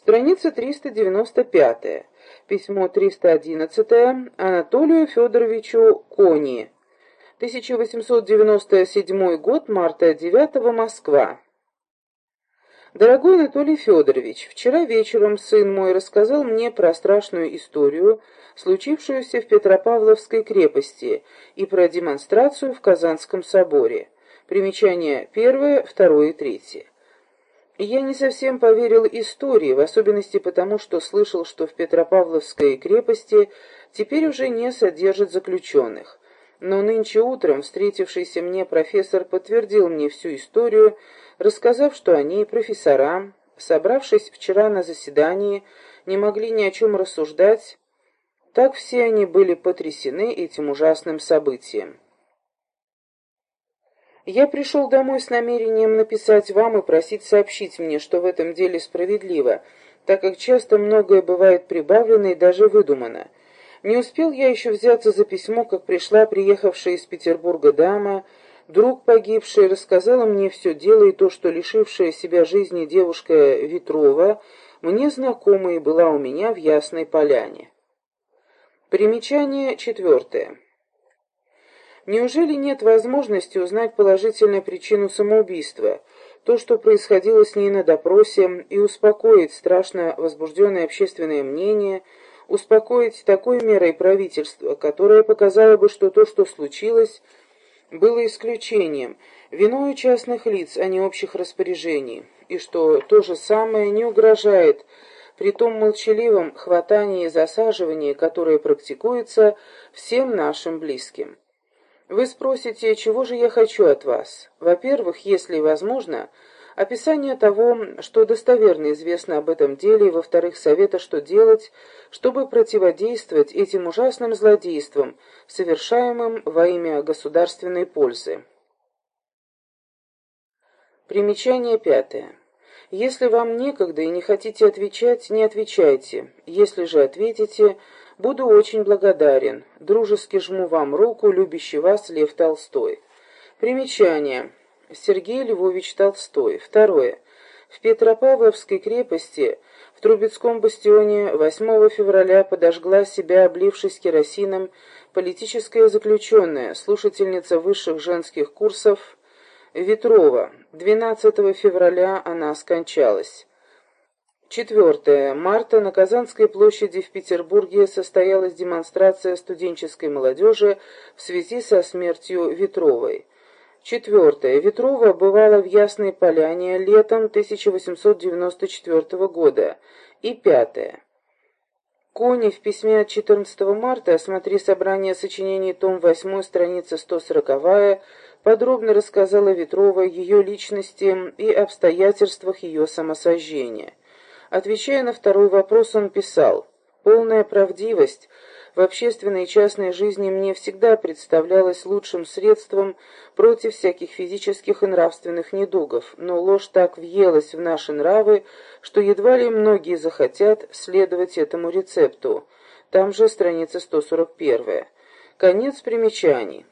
Страница 395. Письмо 311 Анатолию Федоровичу Кони. 1897 год, марта 9 Москва. Дорогой Анатолий Федорович, вчера вечером сын мой рассказал мне про страшную историю, случившуюся в Петропавловской крепости, и про демонстрацию в Казанском соборе. Примечания первое, второе и третье. Я не совсем поверил истории, в особенности потому, что слышал, что в Петропавловской крепости теперь уже не содержат заключенных. Но нынче утром встретившийся мне профессор подтвердил мне всю историю, рассказав, что они, профессора, собравшись вчера на заседании, не могли ни о чем рассуждать, так все они были потрясены этим ужасным событием. Я пришел домой с намерением написать вам и просить сообщить мне, что в этом деле справедливо, так как часто многое бывает прибавлено и даже выдумано. Не успел я еще взяться за письмо, как пришла приехавшая из Петербурга дама, друг погибший, рассказала мне все дело и то, что лишившая себя жизни девушка Ветрова мне знакома и была у меня в Ясной Поляне. Примечание четвертое. Неужели нет возможности узнать положительную причину самоубийства, то, что происходило с ней на допросе, и успокоить страшно возбужденное общественное мнение, успокоить такой мерой правительства, которое показало бы, что то, что случилось, было исключением, виною частных лиц, а не общих распоряжений, и что то же самое не угрожает при том молчаливом хватании и засаживании, которое практикуется всем нашим близким. Вы спросите, чего же я хочу от вас? Во-первых, если возможно, описание того, что достоверно известно об этом деле, и, во-вторых, совета, что делать, чтобы противодействовать этим ужасным злодействам, совершаемым во имя государственной пользы. Примечание пятое. Если вам некогда и не хотите отвечать, не отвечайте. Если же ответите, Буду очень благодарен. Дружески жму вам руку, любящий вас Лев Толстой. Примечание. Сергей Львович Толстой. Второе. В Петропавловской крепости в Трубецком бастионе 8 февраля подожгла себя, облившись керосином, политическая заключенная, слушательница высших женских курсов Ветрова. 12 февраля она скончалась. Четвертое. Марта на Казанской площади в Петербурге состоялась демонстрация студенческой молодежи в связи со смертью Ветровой. Четвертое. Ветрова бывала в Ясной Поляне летом 1894 года. И пятое. Кони в письме от 14 марта «Осмотри собрание сочинений, том 8, страница 140 подробно рассказала Ветрова ее личности и обстоятельствах ее самосожжения. Отвечая на второй вопрос, он писал, «Полная правдивость в общественной и частной жизни мне всегда представлялась лучшим средством против всяких физических и нравственных недугов, но ложь так въелась в наши нравы, что едва ли многие захотят следовать этому рецепту». Там же страница 141. Конец примечаний.